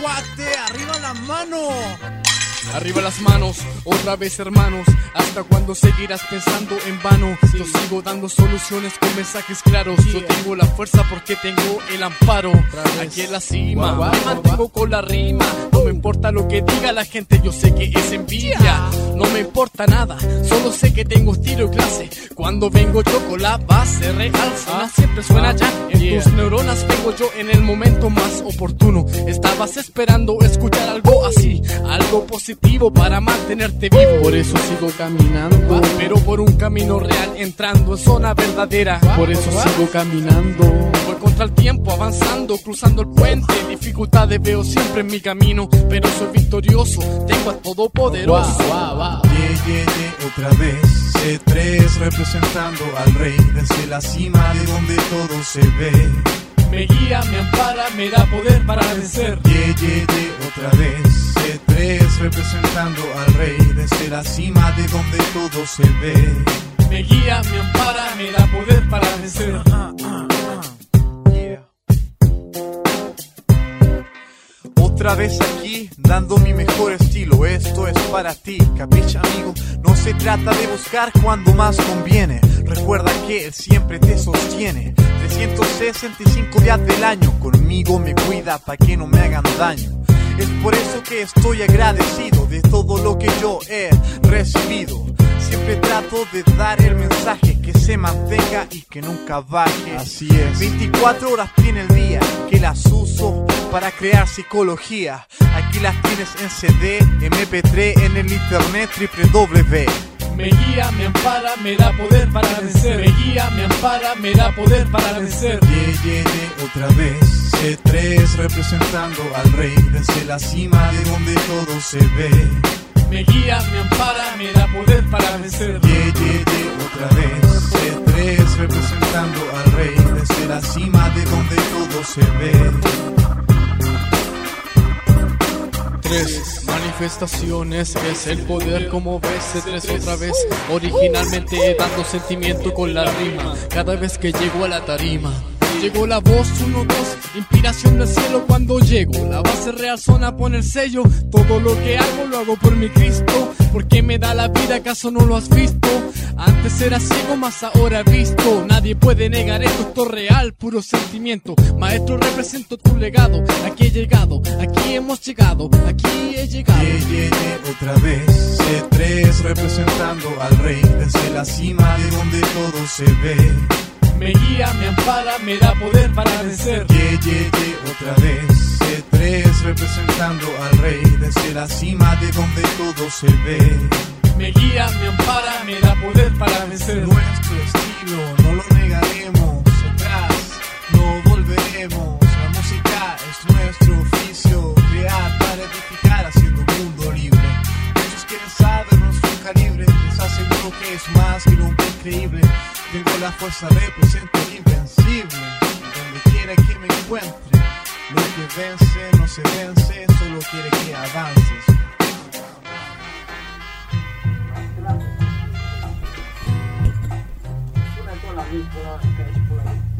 cuate, arriba la mano. Arriba las manos, otra vez hermanos, hasta cuando seguirás pensando en vano. Yo sigo dando soluciones con mensajes claros. Yo tengo la fuerza porque tengo el amparo. Aquí en la cima, Guau, guau, me mantengo con la rima. No importa lo que diga la gente, yo sé que es envidia. No me importa nada, solo sé que tengo estilo y clase. Cuando vengo yo con la base real, suena, siempre suena ya. En tus neuronas vengo yo en el momento más oportuno. Estabas esperando escuchar algo así, algo positivo para mantenerte vivo. Por eso sigo caminando, pero por un camino real, entrando en zona verdadera. Por eso sigo caminando. Contra el tiempo, avanzando, cruzando el puente. Dificultades veo siempre en mi camino, pero soy victorioso. Tengo al Todopoderoso. Yeah, yeah, yeah, otra vez. C3 representando al rey desde la cima de donde todo se ve. Me guía, me ampara, me da poder para vencer. Otra vez. C3 representando al rey desde la cima de donde todo se ve. Me guía, me ampara, me da poder para vencer. Otra vez aquí, dando mi mejor estilo, esto es para ti, capicha amigo, no se trata de buscar cuando más conviene, recuerda que él siempre te sostiene, 365 días del año, conmigo me cuida para que no me hagan daño. Es por eso que estoy agradecido de todo lo que yo he recibido. Siempre trato de dar el mensaje que se mantenga y que nunca baje. Así es. 24 horas tiene el día que las uso para crear psicología. Aquí las tienes en CD, MP3, en el internet, www. Me guía, me ampara, me da poder para vencer. Me guía, me ampara, me da poder para vencer. Yeah, otra vez. C3 representando al rey desde la cima de donde todo se ve. Me guía, me ampara, me da poder para vencer. Yeah, otra vez. C3 representando al rey desde la cima de donde todo se ve. Tres manifestaciones es el poder como ves tres otra vez originalmente dando sentimiento con la rima cada vez que llego a la tarima Llegó la voz 1, 2, inspiración del cielo cuando llego. La base real zona pone el sello. Todo lo que hago lo hago por mi Cristo. Porque me da la vida, acaso no lo has visto? Antes era ciego, más ahora visto. Nadie puede negar esto, esto es real, puro sentimiento. Maestro, represento tu legado. Aquí he llegado, aquí hemos llegado, aquí he llegado. Yeah, otra vez. C3 representando al rey desde la cima de donde todo se ve. Me guía, me ampara, me da poder para vencer. Yeah, otra vez. C3 representando al rey desde la cima de donde todo se ve. Me guía, me ampara, me da poder para vencer. Nuestro estilo, no lo negaremos. Atrás, no volveremos. La música es nuestro oficio. Crear para edificar haciendo un mundo libre. Muchos quieren saber nuestro calibre. Les aseguro que es más que nunca increíble. Tengo la fuerza, represento el invencible. Donde quiera que me encuentre. Lo que vence no se vence, solo quiere que avances. Ahí, por.